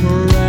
around.